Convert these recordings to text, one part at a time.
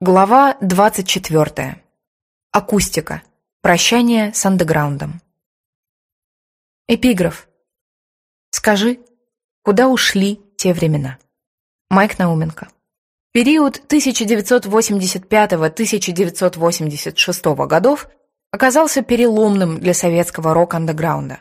Глава 24. Акустика. Прощание с андеграундом. Эпиграф. Скажи, куда ушли те времена? Майк Науменко. Период 1985-1986 годов оказался переломным для советского рок-андеграунда.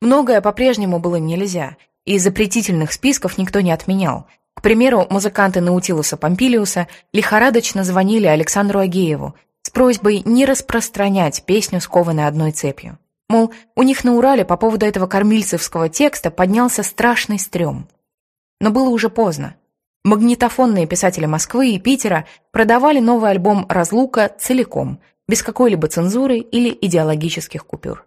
Многое по-прежнему было нельзя, и запретительных списков никто не отменял – к примеру, музыканты Наутилуса Помпилиуса лихорадочно звонили Александру Агееву с просьбой не распространять песню, скованной одной цепью. Мол, у них на Урале по поводу этого кормильцевского текста поднялся страшный стрём. Но было уже поздно. Магнитофонные писатели Москвы и Питера продавали новый альбом «Разлука» целиком, без какой-либо цензуры или идеологических купюр.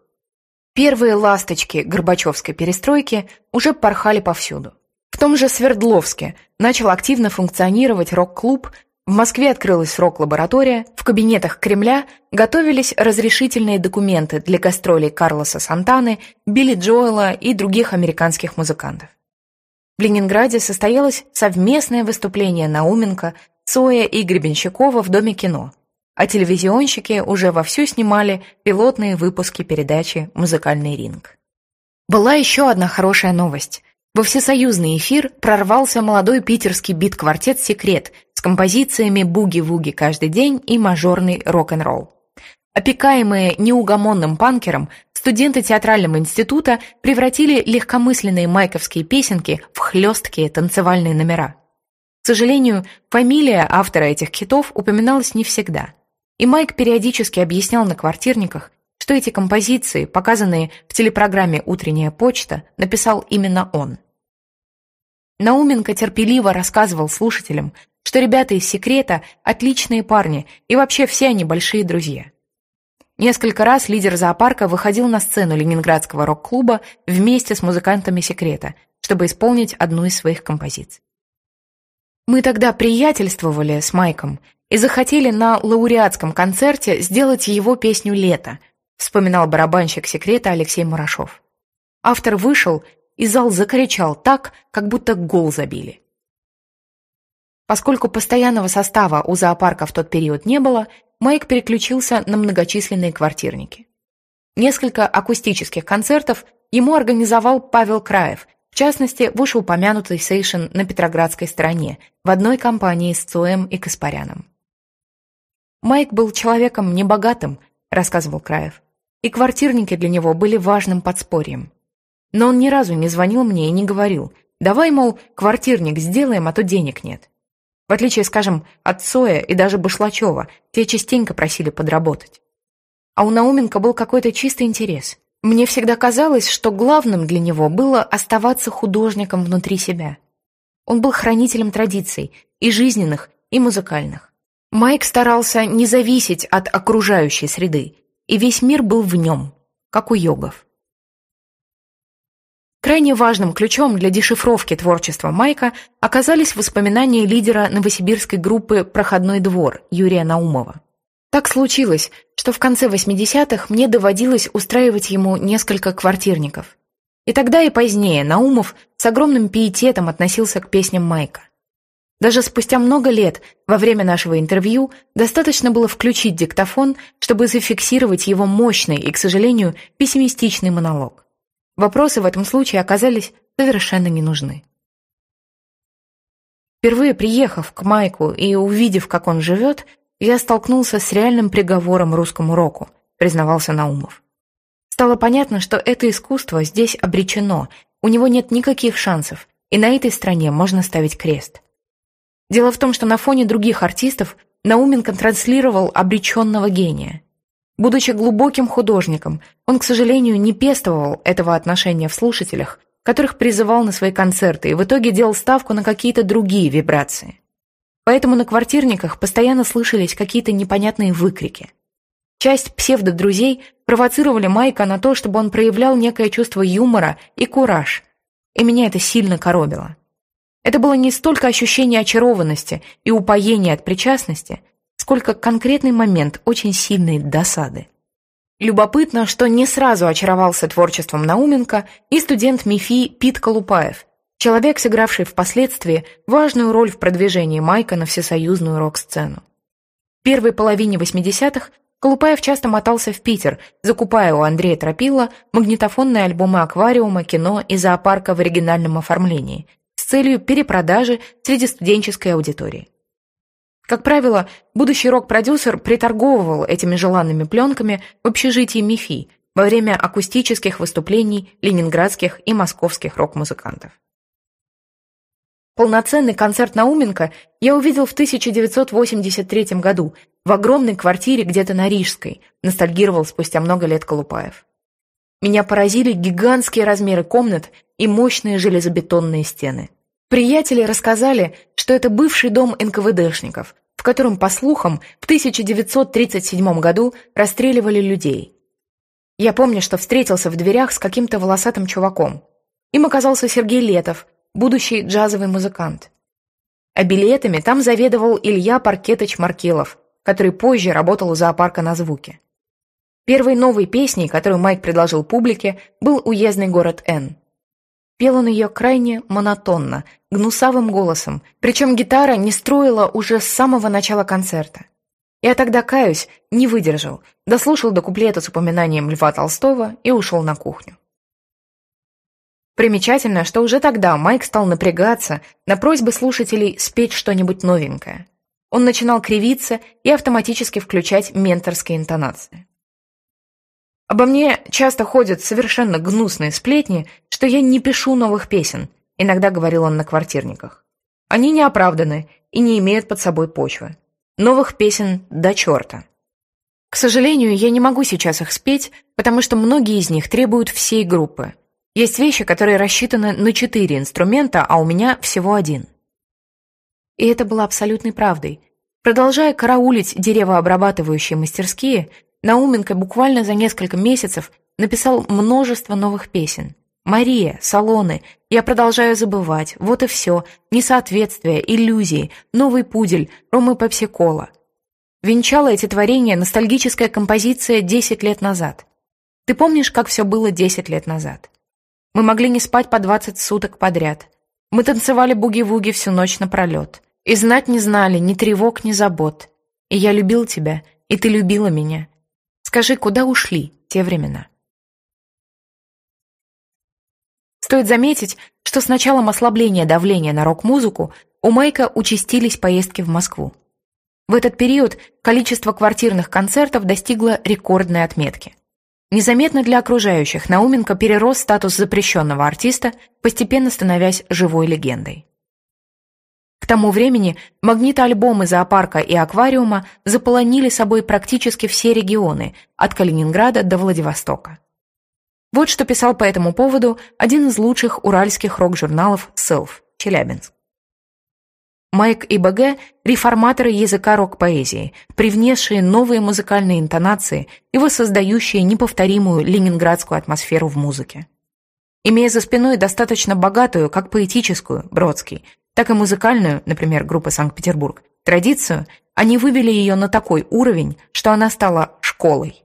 Первые ласточки Горбачевской перестройки уже порхали повсюду. В том же Свердловске начал активно функционировать рок-клуб, в Москве открылась рок-лаборатория, в кабинетах Кремля готовились разрешительные документы для гастролей Карлоса Сантаны, Билли Джоэла и других американских музыкантов. В Ленинграде состоялось совместное выступление Науменко, Цоя и Гребенщикова в Доме кино, а телевизионщики уже вовсю снимали пилотные выпуски передачи «Музыкальный ринг». Была еще одна хорошая новость – во всесоюзный эфир прорвался молодой питерский бит-квартет «Секрет» с композициями «Буги-вуги каждый день» и мажорный рок-н-ролл. Опекаемые неугомонным панкером, студенты театрального института превратили легкомысленные майковские песенки в хлесткие танцевальные номера. К сожалению, фамилия автора этих хитов упоминалась не всегда. И Майк периодически объяснял на квартирниках, что эти композиции, показанные в телепрограмме «Утренняя почта», написал именно он. Науменко терпеливо рассказывал слушателям, что ребята из «Секрета» — отличные парни, и вообще все они большие друзья. Несколько раз лидер зоопарка выходил на сцену ленинградского рок-клуба вместе с музыкантами «Секрета», чтобы исполнить одну из своих композиций. Мы тогда приятельствовали с Майком и захотели на лауреатском концерте сделать его песню «Лето», вспоминал барабанщик секрета Алексей Мурашов. Автор вышел, и зал закричал так, как будто гол забили. Поскольку постоянного состава у зоопарка в тот период не было, Майк переключился на многочисленные квартирники. Несколько акустических концертов ему организовал Павел Краев, в частности, вышеупомянутый сейшен на Петроградской стороне, в одной компании с Цоем и Каспаряном. «Майк был человеком небогатым», — рассказывал Краев и квартирники для него были важным подспорьем. Но он ни разу не звонил мне и не говорил, давай, мол, квартирник сделаем, а то денег нет. В отличие, скажем, от Соя и даже Башлачева, те частенько просили подработать. А у Науменко был какой-то чистый интерес. Мне всегда казалось, что главным для него было оставаться художником внутри себя. Он был хранителем традиций, и жизненных, и музыкальных. Майк старался не зависеть от окружающей среды, и весь мир был в нем, как у йогов. Крайне важным ключом для дешифровки творчества Майка оказались воспоминания лидера новосибирской группы «Проходной двор» Юрия Наумова. Так случилось, что в конце 80-х мне доводилось устраивать ему несколько квартирников. И тогда и позднее Наумов с огромным пиететом относился к песням Майка. Даже спустя много лет, во время нашего интервью, достаточно было включить диктофон, чтобы зафиксировать его мощный и, к сожалению, пессимистичный монолог. Вопросы в этом случае оказались совершенно не нужны. Впервые приехав к Майку и увидев, как он живет, я столкнулся с реальным приговором русскому року, признавался Наумов. Стало понятно, что это искусство здесь обречено, у него нет никаких шансов, и на этой стране можно ставить крест. Дело в том, что на фоне других артистов Науменко транслировал обреченного гения. Будучи глубоким художником, он, к сожалению, не пестовал этого отношения в слушателях, которых призывал на свои концерты и в итоге делал ставку на какие-то другие вибрации. Поэтому на квартирниках постоянно слышались какие-то непонятные выкрики. Часть псевдодрузей провоцировали Майка на то, чтобы он проявлял некое чувство юмора и кураж, и меня это сильно коробило. Это было не столько ощущение очарованности и упоения от причастности, сколько конкретный момент очень сильной досады. Любопытно, что не сразу очаровался творчеством Науменко и студент МИФИ Пит Колупаев, человек, сыгравший впоследствии важную роль в продвижении Майка на всесоюзную рок-сцену. первой половине 80-х Колупаев часто мотался в Питер, закупая у Андрея Тропила магнитофонные альбомы аквариума, кино и зоопарка в оригинальном оформлении с целью перепродажи среди студенческой аудитории. Как правило, будущий рок-продюсер приторговывал этими желанными пленками в общежитии МИФИ во время акустических выступлений ленинградских и московских рок-музыкантов. Полноценный концерт Науменко я увидел в 1983 году в огромной квартире где-то на Рижской, ностальгировал спустя много лет Колупаев. Меня поразили гигантские размеры комнат и мощные железобетонные стены. Приятели рассказали, что это бывший дом НКВДшников, в котором, по слухам, в 1937 году расстреливали людей. Я помню, что встретился в дверях с каким-то волосатым чуваком. Им оказался Сергей Летов, будущий джазовый музыкант. А билетами там заведовал Илья Паркетыч Маркелов, который позже работал у зоопарка на звуке. Первой новой песней, которую Майк предложил публике, был «Уездный город Н». Пел он ее крайне монотонно, гнусавым голосом, причем гитара не строила уже с самого начала концерта. Я тогда, каюсь, не выдержал, дослушал до куплета с упоминанием Льва Толстого и ушел на кухню. Примечательно, что уже тогда Майк стал напрягаться на просьбы слушателей спеть что-нибудь новенькое. Он начинал кривиться и автоматически включать менторские интонации. Обо мне часто ходят совершенно гнусные сплетни, что я не пишу новых песен, иногда говорил он на квартирниках. Они не оправданы и не имеют под собой почвы. Новых песен до черта. К сожалению, я не могу сейчас их спеть, потому что многие из них требуют всей группы – есть вещи, которые рассчитаны на четыре инструмента, а у меня всего один. И это было абсолютной правдой. Продолжая караулить деревообрабатывающие мастерские, Науменко буквально за несколько месяцев написал множество новых песен. «Мария», «Салоны», «Я продолжаю забывать», «Вот и все», «Несоответствие», «Иллюзии», «Новый пудель», «Рома Пепси-Кола». Венчала эти творения ностальгическая композиция «10 лет назад». Ты помнишь, как все было 10 лет назад? Мы могли не спать по двадцать суток подряд. Мы танцевали буги-вуги всю ночь напролет. И знать не знали ни тревог, ни забот. И я любил тебя, и ты любила меня. Скажи, куда ушли те времена? Стоит заметить, что с началом ослабления давления на рок-музыку у Майка участились поездки в Москву. В этот период количество квартирных концертов достигло рекордной отметки. Незаметно для окружающих Науменко перерос статус запрещенного артиста, постепенно становясь живой легендой. К тому времени магнитоальбомы зоопарка и аквариума заполонили собой практически все регионы, от Калининграда до Владивостока. Вот что писал по этому поводу один из лучших уральских рок-журналов «Селф» Челябинск. Майк и БГ – реформаторы языка рок-поэзии, привнесшие новые музыкальные интонации и воссоздающие неповторимую ленинградскую атмосферу в музыке. Имея за спиной достаточно богатую, как поэтическую, Бродский, так и музыкальную, например, группа «Санкт-Петербург», традицию, они вывели ее на такой уровень, что она стала школой.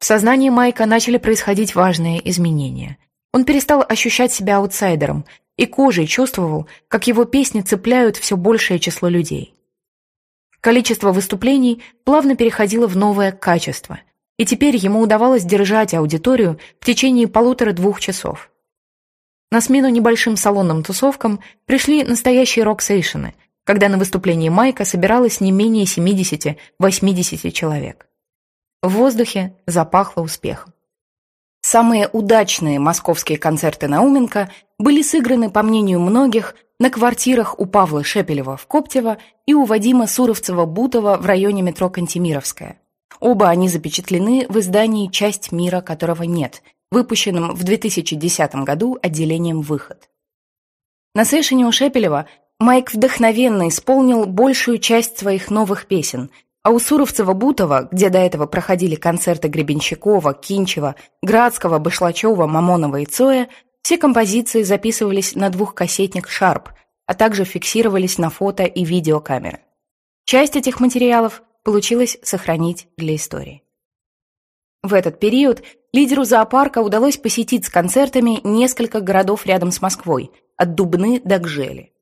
В сознании Майка начали происходить важные изменения. Он перестал ощущать себя аутсайдером и кожей чувствовал, как его песни цепляют все большее число людей. Количество выступлений плавно переходило в новое качество, и теперь ему удавалось держать аудиторию в течение полутора-двух часов. На смену небольшим салонным тусовкам пришли настоящие рок-сейшены, когда на выступлении Майка собиралось не менее 70-80 человек. В воздухе запахло успехом. Самые удачные московские концерты Науменко были сыграны, по мнению многих, на квартирах у Павла Шепелева в Коптево и у Вадима Суровцева-Бутова в районе метро Кантемировская. Оба они запечатлены в издании «Часть мира, которого нет», выпущенном в 2010 году отделением «Выход». На сейшине у Шепелева Майк вдохновенно исполнил большую часть своих новых песен, а у Суровцева-Бутова, где до этого проходили концерты Гребенщикова, Кинчева, Градского, Башлачева, Мамонова и Цоя, все композиции записывались на двухкассетник «Шарп», а также фиксировались на фото и видеокамеры. Часть этих материалов получилось сохранить для истории. В этот период лидеру зоопарка удалось посетить с концертами несколько городов рядом с Москвой, от Дубны до Гжели.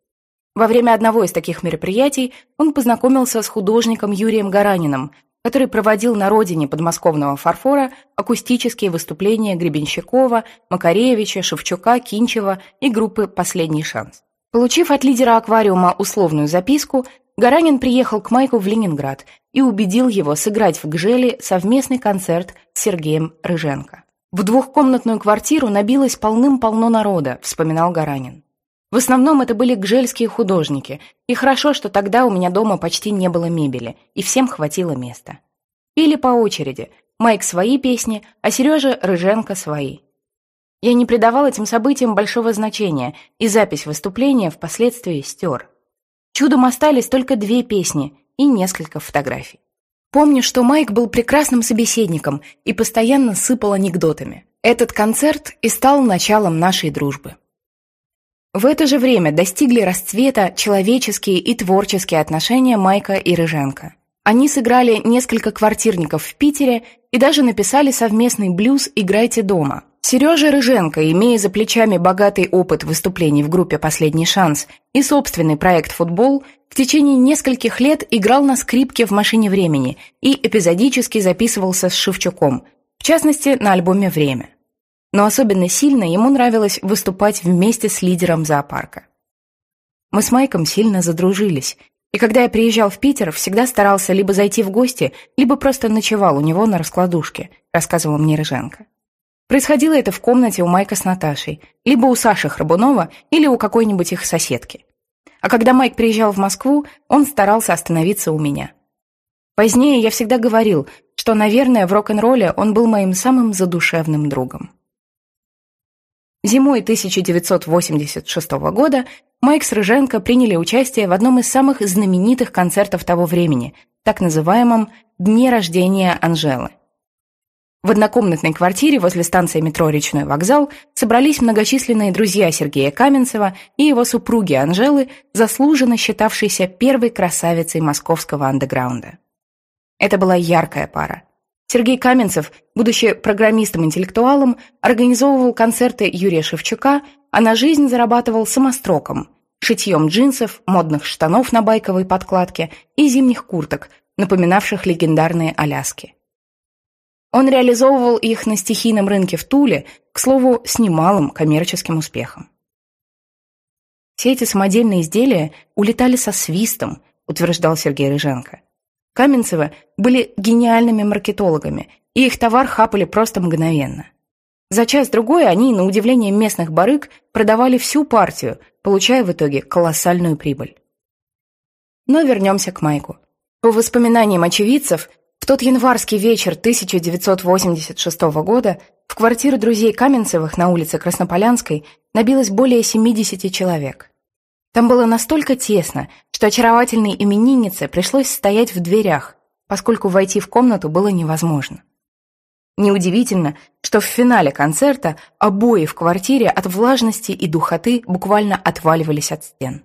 Во время одного из таких мероприятий он познакомился с художником Юрием Гараниным, который проводил на родине подмосковного фарфора акустические выступления Гребенщикова, Макаревича, Шевчука, Кинчева и группы «Последний шанс». Получив от лидера аквариума условную записку, Гаранин приехал к Майку в Ленинград и убедил его сыграть в Гжеле совместный концерт с Сергеем Рыженко. «В двухкомнатную квартиру набилось полным-полно народа», — вспоминал Гаранин. В основном это были гжельские художники, и хорошо, что тогда у меня дома почти не было мебели, и всем хватило места. Пели по очереди, Майк свои песни, а Сережа Рыженко свои. Я не придавал этим событиям большого значения, и запись выступления впоследствии стер. Чудом остались только две песни и несколько фотографий. Помню, что Майк был прекрасным собеседником и постоянно сыпал анекдотами. Этот концерт и стал началом нашей дружбы. В это же время достигли расцвета человеческие и творческие отношения Майка и Рыженко. Они сыграли несколько квартирников в Питере и даже написали совместный блюз «Играйте дома». Сережа Рыженко, имея за плечами богатый опыт выступлений в группе «Последний шанс» и собственный проект «Футбол», в течение нескольких лет играл на скрипке в «Машине времени» и эпизодически записывался с Шевчуком, в частности, на альбоме «Время» но особенно сильно ему нравилось выступать вместе с лидером зоопарка. Мы с Майком сильно задружились, и когда я приезжал в Питер, всегда старался либо зайти в гости, либо просто ночевал у него на раскладушке, рассказывал мне Рыженко. Происходило это в комнате у Майка с Наташей, либо у Саши Храбунова, или у какой-нибудь их соседки. А когда Майк приезжал в Москву, он старался остановиться у меня. Позднее я всегда говорил, что, наверное, в рок-н-ролле он был моим самым задушевным другом. Зимой 1986 года Майк с Рыженко приняли участие в одном из самых знаменитых концертов того времени, так называемом «Дне рождения Анжелы». В однокомнатной квартире возле станции метро «Речной вокзал» собрались многочисленные друзья Сергея Каменцева и его супруги Анжелы, заслуженно считавшейся первой красавицей московского андеграунда. Это была яркая пара. Сергей Каменцев, будучи программистом-интеллектуалом, организовывал концерты Юрия Шевчука, а на жизнь зарабатывал самостроком, шитьем джинсов, модных штанов на байковой подкладке и зимних курток, напоминавших легендарные Аляски. Он реализовывал их на стихийном рынке в Туле, к слову, с немалым коммерческим успехом. Все эти самодельные изделия улетали со свистом, утверждал Сергей Рыженко. Каменцевы были гениальными маркетологами, и их товар хапали просто мгновенно. За час-другой они, на удивление местных барыг, продавали всю партию, получая в итоге колоссальную прибыль. Но вернемся к Майку. По воспоминаниям очевидцев, в тот январский вечер 1986 года в квартиру друзей Каменцевых на улице Краснополянской набилось более 70 человек. Там было настолько тесно, что очаровательной имениннице пришлось стоять в дверях, поскольку войти в комнату было невозможно. Неудивительно, что в финале концерта обои в квартире от влажности и духоты буквально отваливались от стен.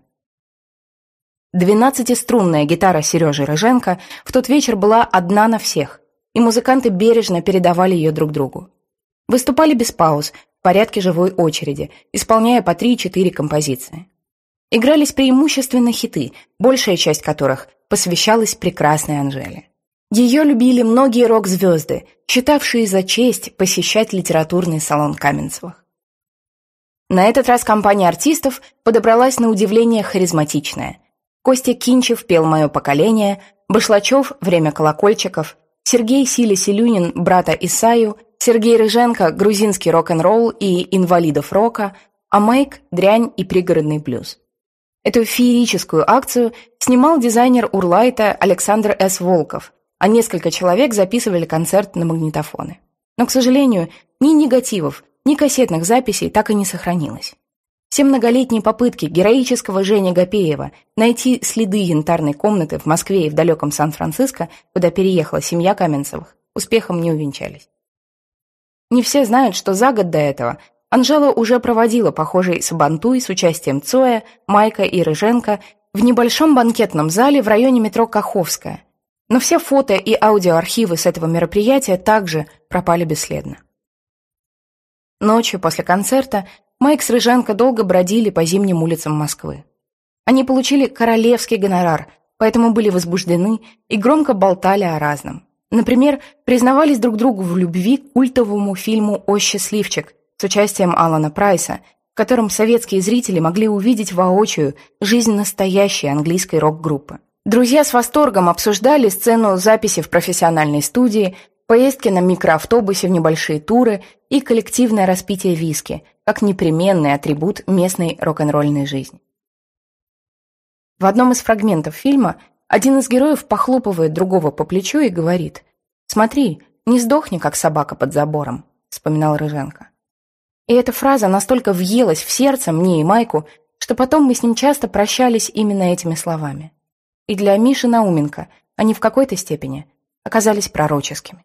Двенадцатиструнная гитара Сережи Рыженко в тот вечер была одна на всех, и музыканты бережно передавали ее друг другу. Выступали без пауз, в порядке живой очереди, исполняя по 3-4 композиции игрались преимущественно хиты, большая часть которых посвящалась прекрасной Анжеле. Ее любили многие рок-звезды, считавшие за честь посещать литературный салон Каменцевых. На этот раз компания артистов подобралась на удивление харизматичная. Костя Кинчев пел «Мое поколение», Башлачев «Время колокольчиков», Сергей Силя Селюнин «Брата Исаю», Сергей Рыженко «Грузинский рок-н-ролл» и «Инвалидов рока», а Майк «Дрянь и пригородный блюз». Эту феерическую акцию снимал дизайнер Урлайта Александр С. Волков, а несколько человек записывали концерт на магнитофоны. Но, к сожалению, ни негативов, ни кассетных записей так и не сохранилось. Все многолетние попытки героического Жени Гапеева найти следы янтарной комнаты в Москве и в далеком Сан-Франциско, куда переехала семья Каменцевых, успехом не увенчались. Не все знают, что за год до этого Анжела уже проводила похожий сабантуй с участием Цоя, Майка и Рыженко в небольшом банкетном зале в районе метро Каховская. Но все фото и аудиоархивы с этого мероприятия также пропали бесследно. Ночью после концерта Майк с Рыженко долго бродили по зимним улицам Москвы. Они получили королевский гонорар, поэтому были возбуждены и громко болтали о разном. Например, признавались друг другу в любви к культовому фильму «О счастливчик» с участием Алана Прайса, в котором советские зрители могли увидеть воочию жизнь настоящей английской рок-группы. Друзья с восторгом обсуждали сцену записи в профессиональной студии, поездки на микроавтобусе в небольшие туры и коллективное распитие виски, как непременный атрибут местной рок-н-ролльной жизни. В одном из фрагментов фильма один из героев похлопывает другого по плечу и говорит «Смотри, не сдохни, как собака под забором», — вспоминал Рыженко. И эта фраза настолько въелась в сердце мне и Майку, что потом мы с ним часто прощались именно этими словами. И для Миши Науменко они в какой-то степени оказались пророческими.